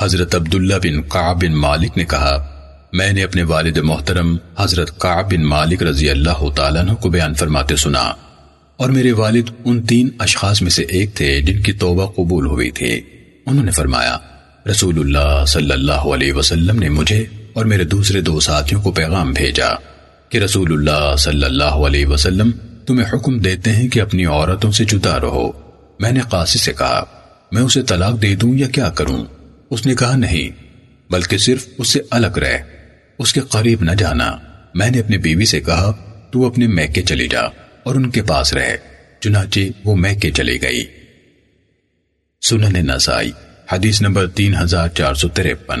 حضرت عبداللہ بن قعب بن مالک نے کہا، میں نے اپنے والد محترم حضرت قعب بن مالک رضی اللہ تعالیٰ عنہ کو بیان فرماتے سنا۔ اور میرے والد ان تین اشخاص میں سے ایک تھے جن کی توبہ قبول ہوئی تھی۔ انہوں نے فرمایا، رسول اللہ صلی اللہ علیہ وسلم نے مجھے اور میرے دوسرے دو ساتھیوں کو پیغام بھیجا کہ رسول اللہ صلی اللہ علیہ وسلم تمہیں حکم دیتے ہیں کہ اپنی عورتوں سے جدا رہو۔ میں نے قاسی سے کہا، میں اسے طلاق دے دوں یا کیا کروں؟ اس نے کہا، نہیں، بلکہ صرف اس سے الگ رہ، اس کے قریب نہ جانا۔ میں نے اپنی بیوی سے کہا، تو اپنے میکے چلی جا اور ان کے پاس رہ۔ چنانچہ وہ میکے چلی گئی۔ سنن نسائی، حدیث نمبر تین ہزار چار سو تریپن